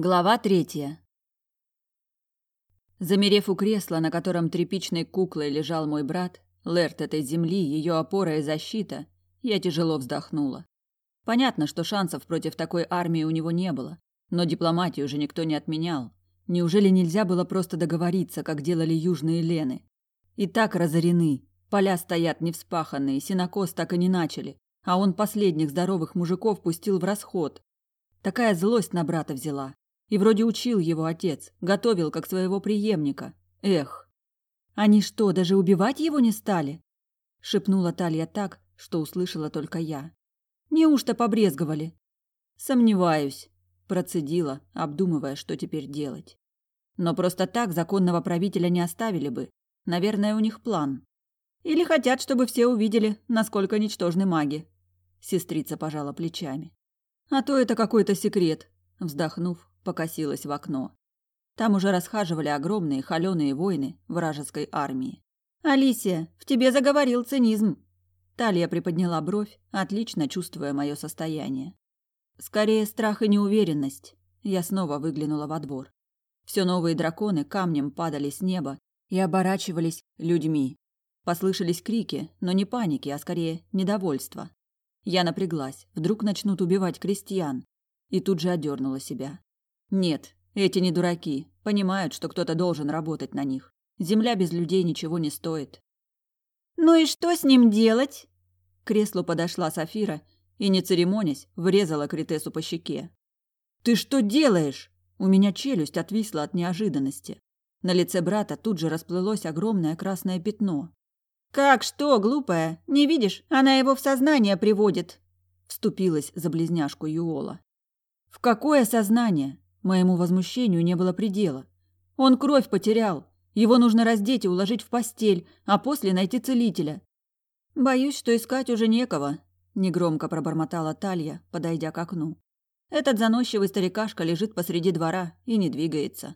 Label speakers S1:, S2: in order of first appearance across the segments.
S1: Глава третья. Замерев у кресла, на котором тряпичной куклой лежал мой брат, Лэрт этой земли, ее опора и защита, я тяжело вздохнула. Понятно, что шансов против такой армии у него не было, но дипломатию уже никто не отменял. Неужели нельзя было просто договориться, как делали южные лены? И так разорены, поля стоят невспаханные, синокос так и не начали, а он последних здоровых мужиков пустил в расход. Такая злость на брата взяла. И вроде учил его отец, готовил как своего преемника. Эх. Они что, даже убивать его не стали? шепнула Талья так, что услышала только я. Неужто побрезговали? Сомневаюсь, процедила, обдумывая, что теперь делать. Но просто так законного правителя не оставили бы. Наверное, у них план. Или хотят, чтобы все увидели, насколько ничтожны маги. Сестрица пожала плечами. А то это какой-то секрет, вздохнув, покосилась в окно. Там уже расхаживали огромные холёные воины вражеской армии. Алисия, в тебе заговорил цинизм. Талия приподняла бровь, отлично чувствуя мое состояние. Скорее страх и неуверенность. Я снова выглянула во двор. Все новые драконы камнем падали с неба и оборачивались людьми. Послышались крики, но не паники, а скорее недовольства. Я напряглась. Вдруг начнут убивать крестьян. И тут же одернула себя. Нет, эти не дураки. Понимают, что кто-то должен работать на них. Земля без людей ничего не стоит. «Ну и что с ним делать?» К креслу подошла Сафира и, не церемонясь, врезала Критесу по щеке. «Ты что делаешь?» У меня челюсть отвисла от неожиданности. На лице брата тут же расплылось огромное красное пятно. «Как что, глупая? Не видишь? Она его в сознание приводит!» Вступилась за близняшку Юола. «В какое сознание?» Моему возмущению не было предела. Он кровь потерял. Его нужно раздеть и уложить в постель, а после найти целителя. Боюсь, что искать уже некого, негромко пробормотала Талья, подойдя к окну. Этот заносчивый старикашка лежит посреди двора и не двигается.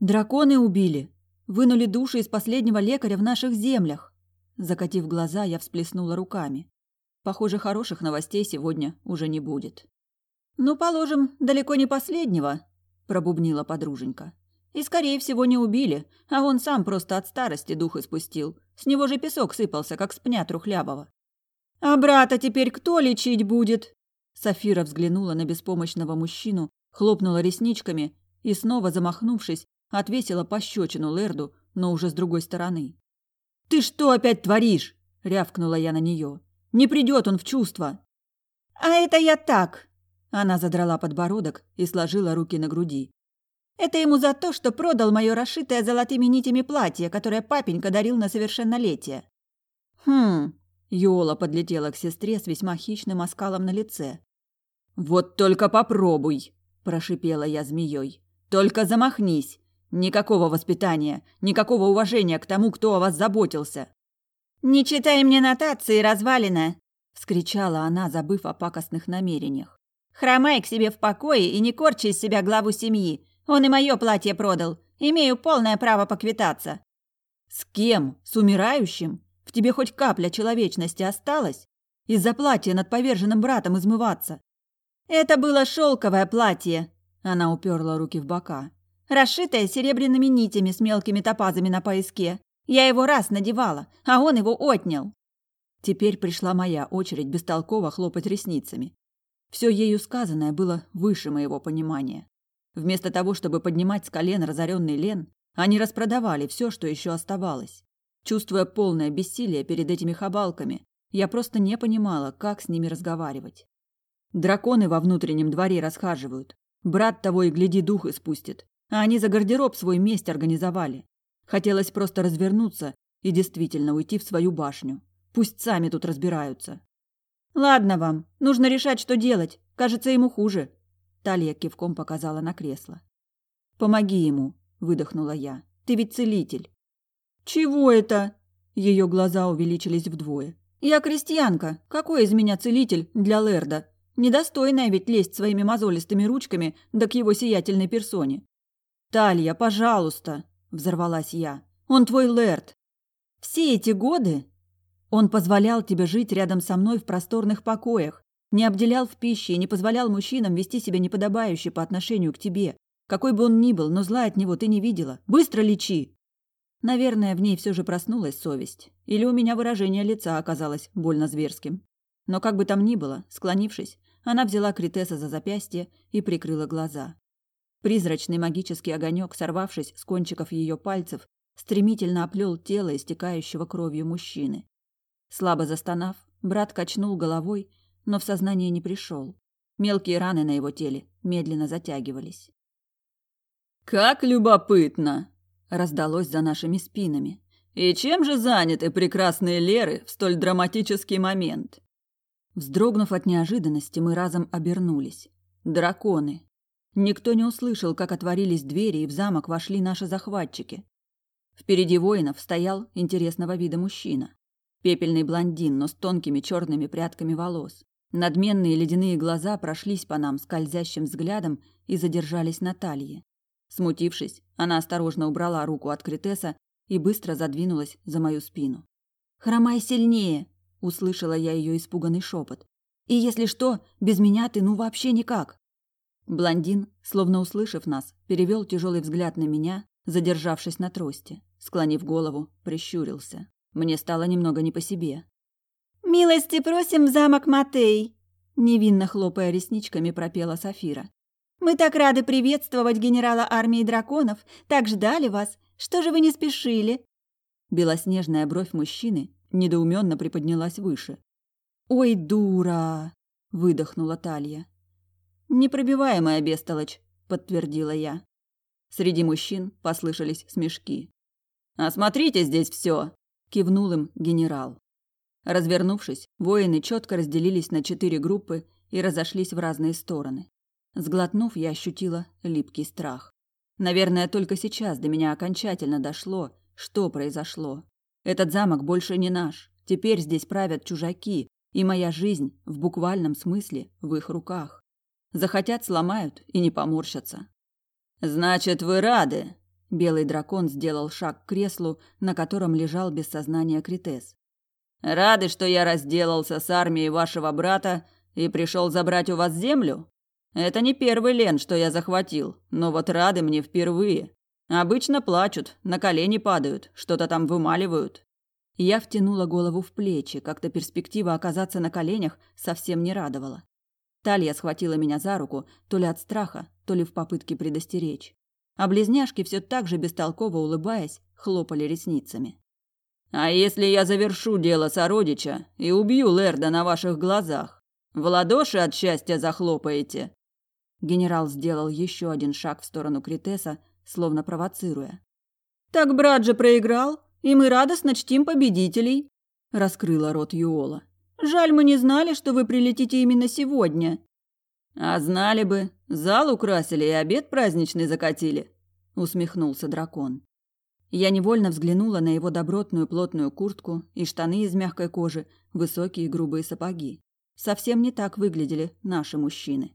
S1: Драконы убили, вынули души из последнего лекаря в наших землях. Закатив глаза, я всплеснула руками. Похоже, хороших новостей сегодня уже не будет. «Ну, положим, далеко не последнего», – пробубнила подруженька. «И, скорее всего, не убили, а он сам просто от старости дух испустил. С него же песок сыпался, как с пня трухлявого». «А брата теперь кто лечить будет?» Сафира взглянула на беспомощного мужчину, хлопнула ресничками и, снова замахнувшись, отвесила пощечину Лерду, но уже с другой стороны. «Ты что опять творишь?» – рявкнула я на нее. «Не придет он в чувство!» «А это я так!» Она задрала подбородок и сложила руки на груди. «Это ему за то, что продал мое расшитое золотыми нитями платье, которое папенька дарил на совершеннолетие». «Хм...» – Йола подлетела к сестре с весьма хищным оскалом на лице. «Вот только попробуй!» – прошипела я змеей. «Только замахнись! Никакого воспитания, никакого уважения к тому, кто о вас заботился. «Не читай мне нотации, развалина!» – вскричала она, забыв о пакостных намерениях. «Хромай к себе в покое и не корчи из себя главу семьи. Он и мое платье продал. Имею полное право поквитаться». «С кем? С умирающим? В тебе хоть капля человечности осталась? Из-за платья над поверженным братом измываться?» «Это было шелковое платье!» Она уперла руки в бока расшитая серебряными нитями с мелкими топазами на пояске. Я его раз надевала, а он его отнял. Теперь пришла моя очередь бестолково хлопать ресницами. Все ею сказанное было выше моего понимания. Вместо того, чтобы поднимать с колен разоренный Лен, они распродавали все, что еще оставалось. Чувствуя полное бессилие перед этими хабалками, я просто не понимала, как с ними разговаривать. Драконы во внутреннем дворе расхаживают. Брат того и гляди дух испустит. А они за гардероб свой месть организовали. Хотелось просто развернуться и действительно уйти в свою башню. Пусть сами тут разбираются. Ладно вам, нужно решать, что делать. Кажется, ему хуже. Талия кивком показала на кресло. Помоги ему, выдохнула я. Ты ведь целитель. Чего это? Ее глаза увеличились вдвое. Я крестьянка. Какой из меня целитель для Лерда? Недостойная ведь лезть своими мозолистыми ручками да к его сиятельной персоне. «Талья, пожалуйста!» – взорвалась я. «Он твой Лэрд. Все эти годы он позволял тебе жить рядом со мной в просторных покоях, Не обделял в пище и не позволял мужчинам вести себя неподобающе по отношению к тебе. Какой бы он ни был, но зла от него ты не видела. Быстро лечи!» Наверное, в ней все же проснулась совесть. Или у меня выражение лица оказалось больно зверским. Но как бы там ни было, склонившись, она взяла Критеса за запястье и прикрыла глаза. Призрачный магический огонек, сорвавшись с кончиков ее пальцев, стремительно оплел тело истекающего кровью мужчины. Слабо застонав, брат качнул головой, но в сознание не пришел. Мелкие раны на его теле медленно затягивались.
S2: «Как любопытно!» – раздалось за нашими спинами. «И чем же заняты прекрасные Леры в столь драматический момент?»
S1: Вздрогнув от неожиданности, мы разом обернулись. Драконы. Никто не услышал, как отворились двери, и в замок вошли наши захватчики. Впереди воинов стоял интересного вида мужчина. Пепельный блондин, но с тонкими черными прядками волос. Надменные ледяные глаза прошлись по нам скользящим взглядом и задержались на талии. Смутившись, она осторожно убрала руку от Критеса и быстро задвинулась за мою спину. «Хромай сильнее!» – услышала я ее испуганный шепот. «И если что, без меня ты ну вообще никак!» Блондин, словно услышав нас, перевел тяжелый взгляд на меня, задержавшись на трости. Склонив голову, прищурился. Мне стало немного не по себе.
S3: «Милости просим в замок Матей!» Невинно хлопая ресничками, пропела Сафира. «Мы так рады приветствовать генерала армии драконов, так ждали вас. Что же вы не спешили?»
S1: Белоснежная бровь мужчины недоуменно приподнялась выше. «Ой, дура!» – выдохнула Талья. «Непробиваемая бестолочь», – подтвердила я. Среди мужчин послышались смешки.
S2: «Осмотрите здесь все!» – кивнул им генерал.
S1: Развернувшись, воины четко разделились на четыре группы и разошлись в разные стороны. Сглотнув, я ощутила липкий страх. Наверное, только сейчас до меня окончательно дошло, что произошло. Этот замок больше не наш. Теперь здесь правят чужаки, и моя жизнь, в буквальном смысле, в их руках. Захотят сломают и не поморщатся.
S2: Значит, вы рады?
S1: Белый дракон сделал шаг к креслу, на котором лежал без сознания Критес.
S2: Рады, что я разделался с армией вашего брата и пришел забрать у вас землю? Это не первый лен, что я захватил, но вот рады мне впервые. Обычно плачут, на колени падают, что-то там вымаливают.
S1: Я втянула голову в плечи, как-то перспектива оказаться на коленях совсем не радовала. Талья схватила меня за руку, то ли от страха, то ли в попытке предостеречь. А близняшки все так же бестолково улыбаясь, хлопали ресницами.
S2: А если я завершу дело сородича и убью Лерда на ваших глазах? В ладоши от счастья захлопаете.
S1: Генерал сделал еще один шаг в сторону Критеса, словно провоцируя.
S3: Так брат же проиграл, и мы радостно чтим победителей, раскрыла рот Юола. Жаль, мы не знали, что вы прилетите именно сегодня.
S2: А знали бы, зал украсили и обед праздничный закатили, усмехнулся дракон.
S1: Я невольно взглянула на его добротную плотную куртку и штаны из мягкой кожи, высокие грубые сапоги. Совсем не так выглядели наши мужчины.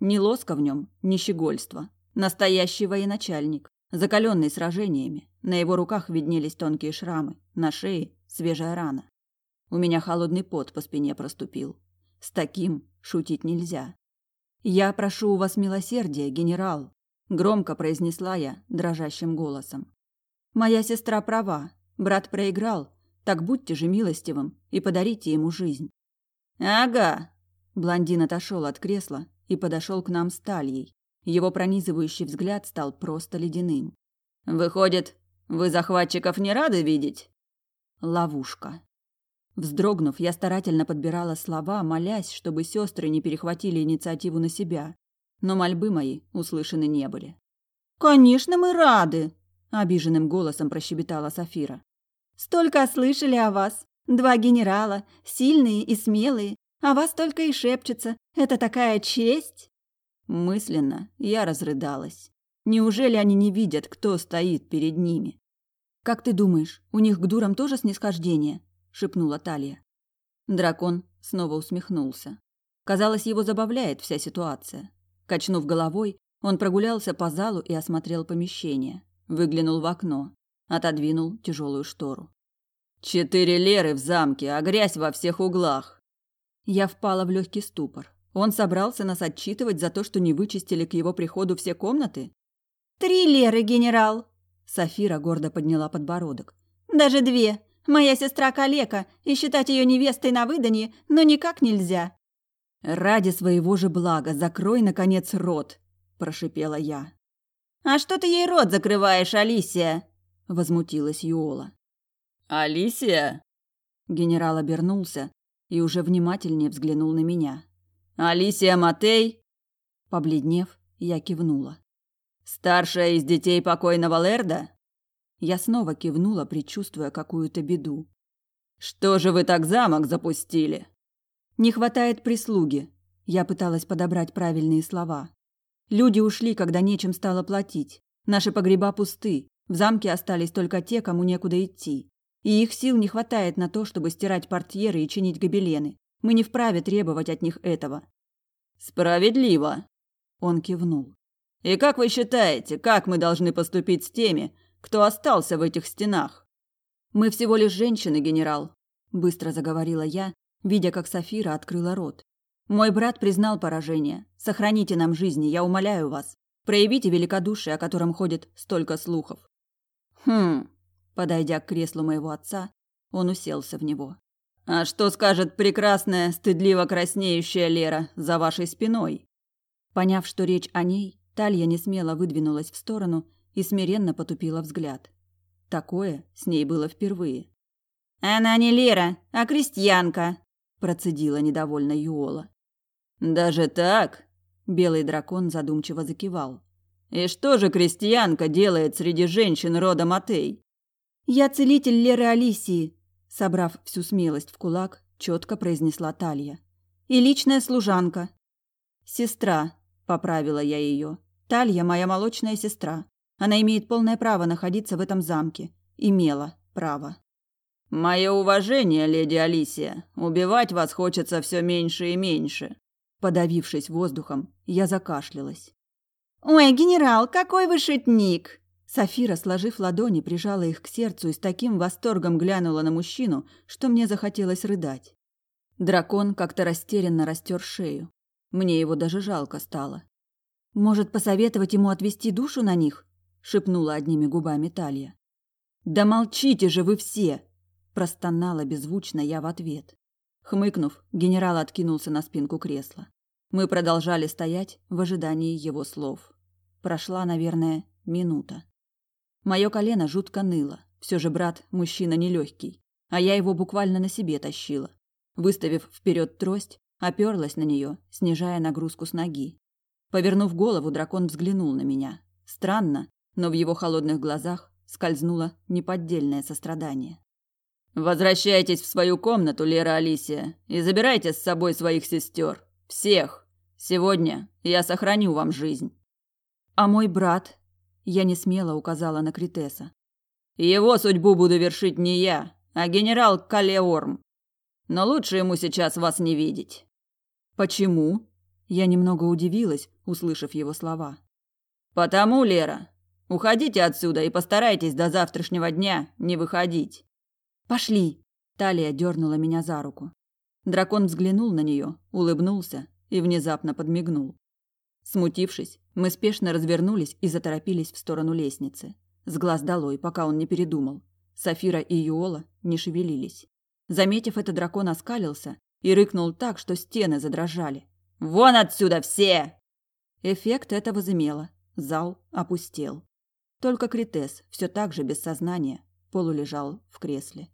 S1: Ни лоска в нем, ни щегольства. Настоящий военачальник, закаленный сражениями. На его руках виднелись тонкие шрамы, на шее свежая рана. У меня холодный пот по спине проступил. С таким шутить нельзя. «Я прошу у вас милосердия, генерал», — громко произнесла я дрожащим голосом. Моя сестра права. Брат проиграл. Так будьте же милостивым и подарите ему жизнь.
S2: Ага.
S1: Блондин отошел от кресла и подошел к нам с Тальей. Его пронизывающий взгляд стал просто ледяным.
S2: Выходит, вы захватчиков не рады видеть?
S1: Ловушка. Вздрогнув, я старательно подбирала слова, молясь, чтобы сестры не перехватили инициативу на себя. Но мольбы мои услышаны не были.
S3: «Конечно, мы рады!»
S1: обиженным голосом прощебетала Сафира.
S3: Столько слышали о вас. Два генерала, сильные и смелые, а вас только и шепчется. Это такая честь.
S1: Мысленно я разрыдалась. Неужели они не видят, кто стоит перед ними? Как ты думаешь, у них к дурам тоже снисхождение? Шепнула Талия. Дракон снова усмехнулся. Казалось, его забавляет вся ситуация. Качнув головой, он прогулялся по залу и осмотрел помещение. Выглянул в окно, отодвинул тяжелую штору.
S2: Четыре леры в замке, а грязь во всех углах.
S1: Я впала в легкий ступор. Он собрался нас отчитывать за то, что не вычистили к его приходу все комнаты?
S3: «Три Леры, генерал!»
S1: Сафира гордо подняла подбородок.
S3: «Даже две. Моя сестра калека, и считать ее невестой на выданье, но никак нельзя».
S1: «Ради своего же блага закрой, наконец, рот!» – прошипела я.
S3: «А что ты ей рот закрываешь, Алисия?»
S1: – возмутилась Юола.
S2: «Алисия?»
S1: Генерал обернулся и уже внимательнее взглянул на меня.
S2: «Алисия Матей?»
S1: Побледнев, я кивнула.
S2: «Старшая из детей покойного Лерда?»
S1: Я снова кивнула, предчувствуя какую-то беду.
S2: «Что же вы так замок запустили?»
S1: «Не хватает прислуги». Я пыталась подобрать правильные слова. Люди ушли, когда нечем стало платить. Наши погреба пусты. В замке остались только те, кому некуда идти и их сил не хватает на то, чтобы стирать портьеры и чинить гобелены. Мы не вправе требовать от них этого.
S2: Справедливо,
S1: он кивнул.
S2: И как вы считаете, как мы должны поступить с теми, кто остался в этих стенах?
S1: Мы всего лишь женщины, генерал, быстро заговорила я, видя, как Сафира открыла рот. Мой брат признал поражение. Сохраните нам жизни, я умоляю вас. Проявите великодушие, о котором ходит столько слухов.
S2: Хм,
S1: Подойдя к креслу моего отца, он уселся в него.
S2: «А что скажет прекрасная, стыдливо краснеющая Лера за вашей спиной?»
S1: Поняв, что речь о ней, Талья не смело выдвинулась в сторону и смиренно потупила взгляд. Такое с ней было впервые.
S3: «Она не Лера, а крестьянка», – процедила недовольно Юола.
S2: «Даже так?» – белый дракон задумчиво закивал. «И что же крестьянка делает среди женщин рода Матей?»
S1: «Я целитель Леры Алисии», – собрав всю смелость в кулак, четко произнесла Талья. «И личная служанка». «Сестра», – поправила я ее. «Талья – моя молочная сестра. Она имеет полное право находиться в этом замке. Имела право».
S2: «Мое уважение, леди Алисия. Убивать вас хочется все меньше и меньше».
S1: Подавившись воздухом, я закашлялась.
S3: «Ой, генерал, какой вы шутник!»
S1: Сафира, сложив ладони, прижала их к сердцу и с таким восторгом глянула на мужчину, что мне захотелось рыдать. Дракон как-то растерянно растер шею. Мне его даже жалко стало. «Может, посоветовать ему отвести душу на них?» – шепнула одними губами Талия. «Да молчите же вы все!» – простонала беззвучно я в ответ. Хмыкнув, генерал откинулся на спинку кресла. Мы продолжали стоять в ожидании его слов. Прошла, наверное, минута. Мое колено жутко ныло. Все же брат мужчина нелегкий, а я его буквально на себе тащила. Выставив вперед трость, оперлась на нее, снижая нагрузку с ноги. Повернув голову, дракон взглянул на меня. Странно, но в его холодных глазах скользнуло неподдельное сострадание.
S2: «Возвращайтесь в свою комнату, Лера Алисия, и забирайте с собой своих сестер. Всех. Сегодня я сохраню вам жизнь».
S1: «А мой брат?» Я не смело указала на Критеса.
S2: Его судьбу буду вершить не я, а генерал Калеорм. Но лучше ему сейчас вас не видеть.
S1: Почему? Я немного удивилась, услышав его слова.
S2: Потому, Лера, уходите отсюда и постарайтесь до завтрашнего дня не выходить.
S1: Пошли. Талия дернула меня за руку. Дракон взглянул на нее, улыбнулся и внезапно подмигнул. Смутившись, мы спешно развернулись и заторопились в сторону лестницы. С глаз долой, пока он не передумал. Сафира и Юола не шевелились. Заметив это, дракон оскалился и рыкнул так, что стены задрожали.
S2: «Вон отсюда все!»
S1: Эффект это возымело. Зал опустел. Только Критес, все так же без сознания, полулежал в кресле.